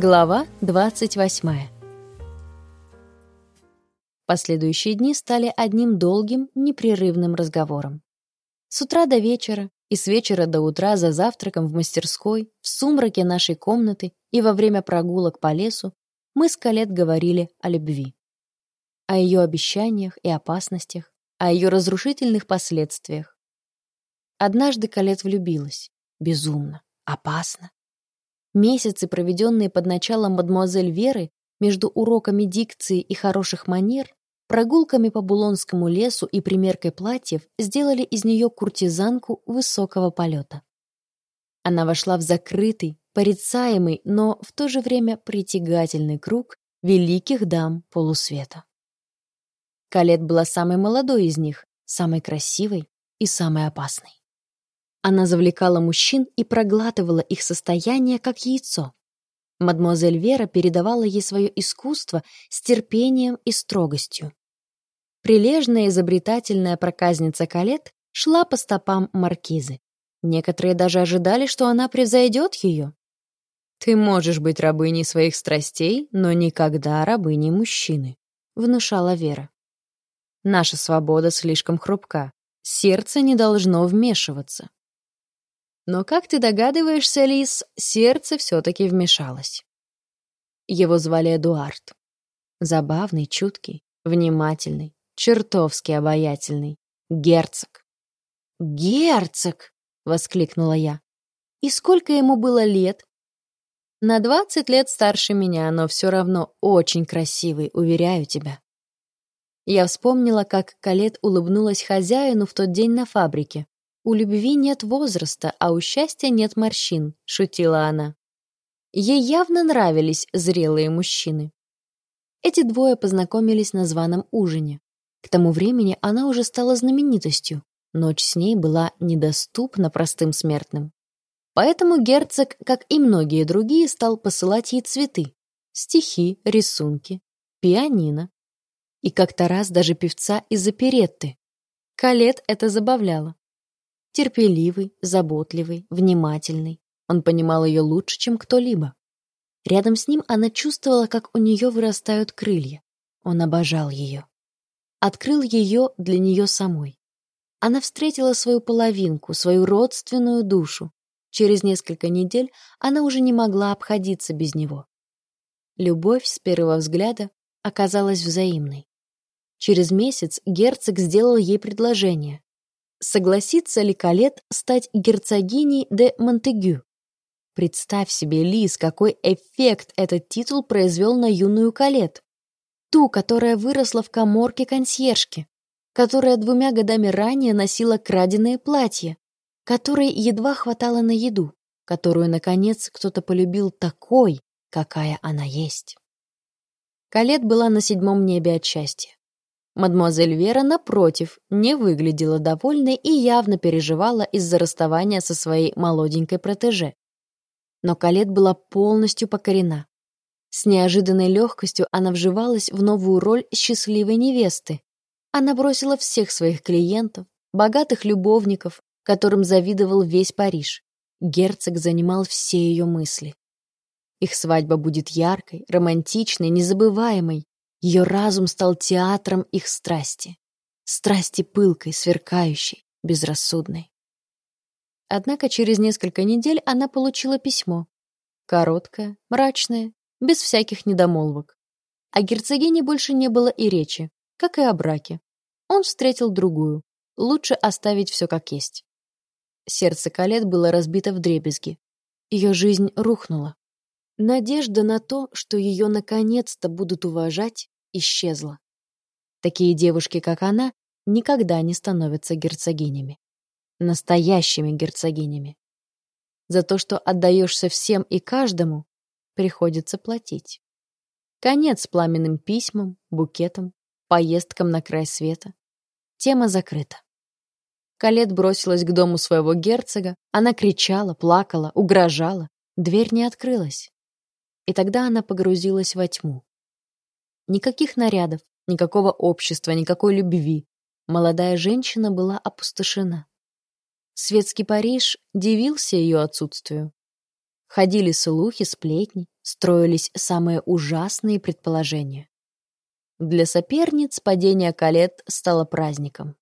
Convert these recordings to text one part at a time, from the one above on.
Глава 28. Последующие дни стали одним долгим, непрерывным разговором. С утра до вечера и с вечера до утра за завтраком в мастерской, в сумраке нашей комнаты и во время прогулок по лесу мы с Калет говорили о любви. О ее обещаниях и опасностях, о ее разрушительных последствиях. Однажды Калет влюбилась. Безумно, опасно. Месяцы, проведенные под началом мадемуазель Веры, между уроками дикции и хороших манер, прогулками по Булонскому лесу и примеркой платьев сделали из нее куртизанку высокого полета. Она вошла в закрытый, порицаемый, но в то же время притягательный круг великих дам полусвета. Калет была самой молодой из них, самой красивой и самой опасной. Она завлекала мужчин и проглатывала их состояние, как яйцо. Мадемуазель Вера передавала ей свое искусство с терпением и строгостью. Прилежная изобретательная проказница Калет шла по стопам маркизы. Некоторые даже ожидали, что она превзойдет ее. «Ты можешь быть рабыней своих страстей, но никогда рабыней мужчины», — внушала Вера. «Наша свобода слишком хрупка. Сердце не должно вмешиваться. Но, как ты догадываешься, Лис, сердце все-таки вмешалось. Его звали Эдуард. Забавный, чуткий, внимательный, чертовски обаятельный. Герцог. «Герцог!» — воскликнула я. «И сколько ему было лет?» «На двадцать лет старше меня, но все равно очень красивый, уверяю тебя». Я вспомнила, как Калет улыбнулась хозяину в тот день на фабрике. «У любви нет возраста, а у счастья нет морщин», — шутила она. Ей явно нравились зрелые мужчины. Эти двое познакомились на званом ужине. К тому времени она уже стала знаменитостью. Ночь с ней была недоступна простым смертным. Поэтому герцог, как и многие другие, стал посылать ей цветы, стихи, рисунки, пианино. И как-то раз даже певца из оперетты. Калет это забавляло. Терпеливый, заботливый, внимательный. Он понимал ее лучше, чем кто-либо. Рядом с ним она чувствовала, как у нее вырастают крылья. Он обожал ее. Открыл ее для нее самой. Она встретила свою половинку, свою родственную душу. Через несколько недель она уже не могла обходиться без него. Любовь с первого взгляда оказалась взаимной. Через месяц герцог сделал ей предложение. Согласится ли Калет стать герцогиней де Монтегю? Представь себе, Лиз, какой эффект этот титул произвел на юную Калет. Ту, которая выросла в коморке консьержки, которая двумя годами ранее носила краденое платье, которой едва хватало на еду, которую, наконец, кто-то полюбил такой, какая она есть. Калет была на седьмом небе от счастья. Мадемуазель Вера, напротив, не выглядела довольной и явно переживала из-за расставания со своей молоденькой протеже. Но Калет была полностью покорена. С неожиданной легкостью она вживалась в новую роль счастливой невесты. Она бросила всех своих клиентов, богатых любовников, которым завидовал весь Париж. Герцог занимал все ее мысли. Их свадьба будет яркой, романтичной, незабываемой. Ее разум стал театром их страсти. Страсти пылкой, сверкающей, безрассудной. Однако через несколько недель она получила письмо. Короткое, мрачное, без всяких недомолвок. О герцогине больше не было и речи, как и о браке. Он встретил другую. Лучше оставить все как есть. Сердце Калет было разбито в дребезги. Ее жизнь рухнула. Надежда на то, что ее наконец-то будут уважать, исчезла. Такие девушки, как она, никогда не становятся герцогинями. Настоящими герцогинями. За то, что отдаешься всем и каждому, приходится платить. Конец пламенным письмам, букетам, поездкам на край света. Тема закрыта. Калет бросилась к дому своего герцога, она кричала, плакала, угрожала. Дверь не открылась. И тогда она погрузилась во тьму. Никаких нарядов, никакого общества, никакой любви. Молодая женщина была опустошена. Светский Париж дивился ее отсутствию. Ходили слухи, сплетни, строились самые ужасные предположения. Для соперниц падение Калет стало праздником.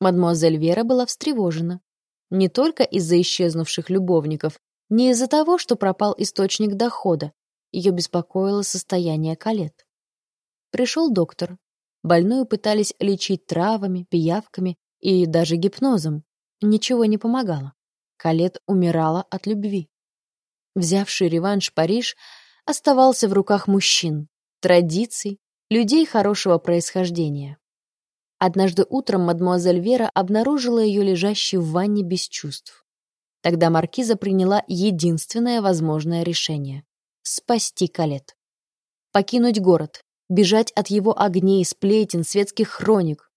Мадмуазель Вера была встревожена. Не только из-за исчезнувших любовников, не из-за того, что пропал источник дохода. Ее беспокоило состояние Калет. Пришел доктор. Больную пытались лечить травами, пиявками и даже гипнозом. Ничего не помогало. Калет умирала от любви. Взявший реванш Париж оставался в руках мужчин, традиций, людей хорошего происхождения. Однажды утром мадмуазель Вера обнаружила ее лежащей в ванне без чувств. Тогда маркиза приняла единственное возможное решение — спасти Калет. Покинуть город, бежать от его огней, сплетен, светских хроник.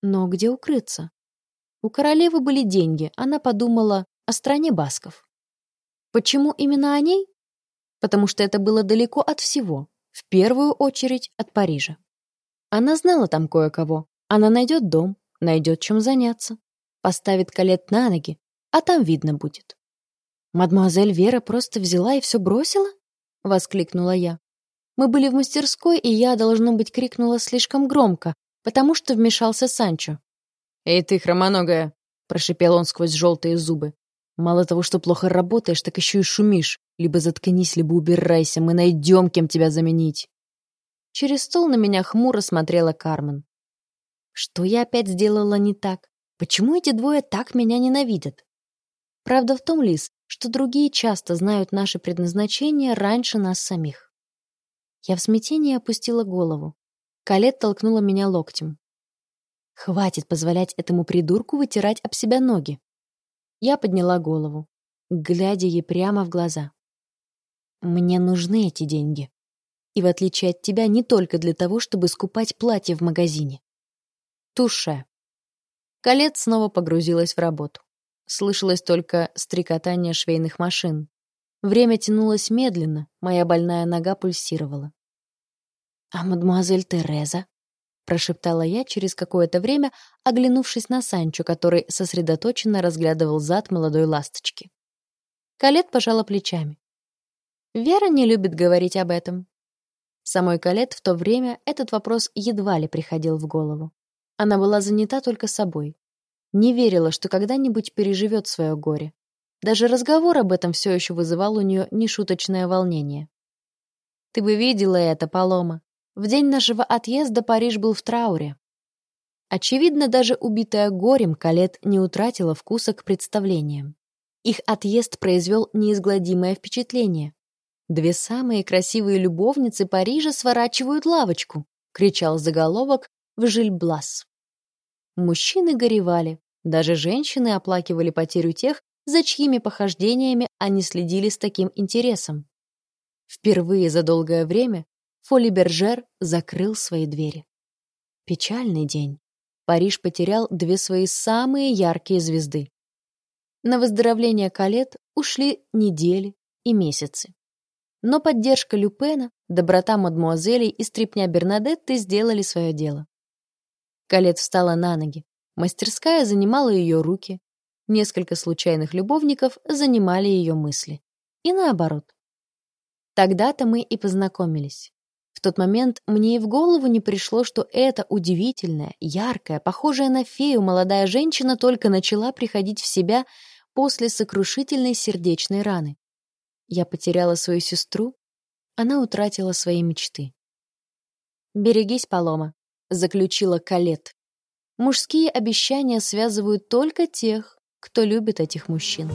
Но где укрыться? У королевы были деньги, она подумала о стране басков. Почему именно о ней? Потому что это было далеко от всего, в первую очередь от Парижа. Она знала там кое-кого, она найдет дом, найдет чем заняться, поставит Калет на ноги, а там видно будет. «Мадемуазель Вера просто взяла и все бросила?» — воскликнула я. Мы были в мастерской, и я, должно быть, крикнула слишком громко, потому что вмешался Санчо. «Эй ты, хромоногая!» — прошипел он сквозь желтые зубы. «Мало того, что плохо работаешь, так еще и шумишь. Либо заткнись, либо убирайся, мы найдем, кем тебя заменить». Через стол на меня хмуро смотрела Кармен. Что я опять сделала не так? Почему эти двое так меня ненавидят? Правда в том, Лис, что другие часто знают наше предназначение раньше нас самих. Я в смятении опустила голову. Калет толкнула меня локтем. Хватит позволять этому придурку вытирать об себя ноги. Я подняла голову, глядя ей прямо в глаза. Мне нужны эти деньги. И в отличие от тебя, не только для того, чтобы скупать платье в магазине. Туше. Колет снова погрузилась в работу. Слышалось только стрекотание швейных машин. Время тянулось медленно, моя больная нога пульсировала. «А мадемуазель Тереза?» — прошептала я через какое-то время, оглянувшись на Санчо, который сосредоточенно разглядывал зад молодой ласточки. Калет пожала плечами. «Вера не любит говорить об этом». Самой Калет в то время этот вопрос едва ли приходил в голову. Она была занята только собой. Не верила, что когда-нибудь переживет свое горе. Даже разговор об этом все еще вызывал у нее нешуточное волнение. «Ты бы видела это, Палома. В день нашего отъезда Париж был в трауре». Очевидно, даже убитая горем, Калет не утратила вкуса к представлениям. Их отъезд произвел неизгладимое впечатление. «Две самые красивые любовницы Парижа сворачивают лавочку», — кричал заголовок в Жильблас. Мужчины горевали, даже женщины оплакивали потерю тех, за чьими похождениями они следили с таким интересом. Впервые за долгое время Фоли Бержер закрыл свои двери. Печальный день. Париж потерял две свои самые яркие звезды. На выздоровление Калет ушли недели и месяцы. Но поддержка Люпена, доброта мадмуазелей и стрипня Бернадетты сделали свое дело. Калет встала на ноги. Мастерская занимала ее руки. Несколько случайных любовников занимали ее мысли. И наоборот. Тогда-то мы и познакомились. В тот момент мне и в голову не пришло, что эта удивительная, яркая, похожая на фею молодая женщина только начала приходить в себя после сокрушительной сердечной раны. Я потеряла свою сестру, она утратила свои мечты. «Берегись, Палома», заключила Калет. Мужские обещания связывают только тех, кто любит этих мужчин.